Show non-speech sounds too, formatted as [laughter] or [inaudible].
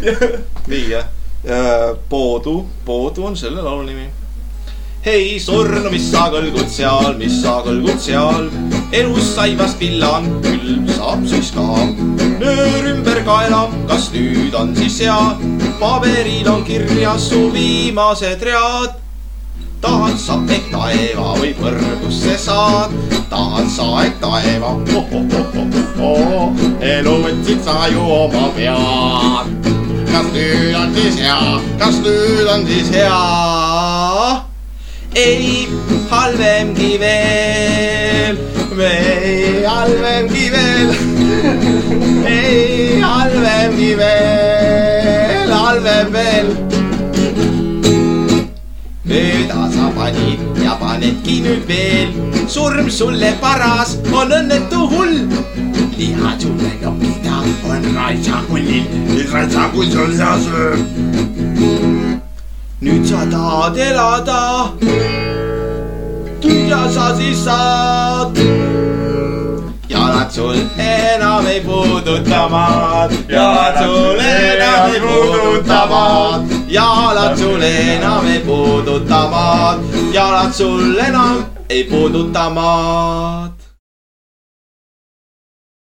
[laughs] nii jah, Poodu, Poodu on selle laulu nimi. hei surnu, mis sa kõlgud seal, mis sa kõlgud seal, elus saibast villan, küll saab siis ka. nöör ümber kaela, kas nüüd on siis hea, paberil on kirjas su viimased read tahad sa, et taeva või põrgusse saad, tahad sa, et taeva oh, oh, oh, elu võtsid sa ju oma pead. Nüüd on siis hea, kas nüüd on siis hea? ei, halvemgi veel, ei halvemgi veel, ei halvemgi veel, halvem veel mööda sa panid ja panedki nüüd veel. surm sulle paras on õnnetu hull. Liha sulle nokkida on raitsakullil, raitsakull sul liha sööb. nüüd sa tahad elada. tühja sa siis saad. jalad sul enam ei puuduta maad, jalad sul enam ei puuduta maad, jalad sul enam ei puuduta maad, jalad sul enam ei puuduta maad.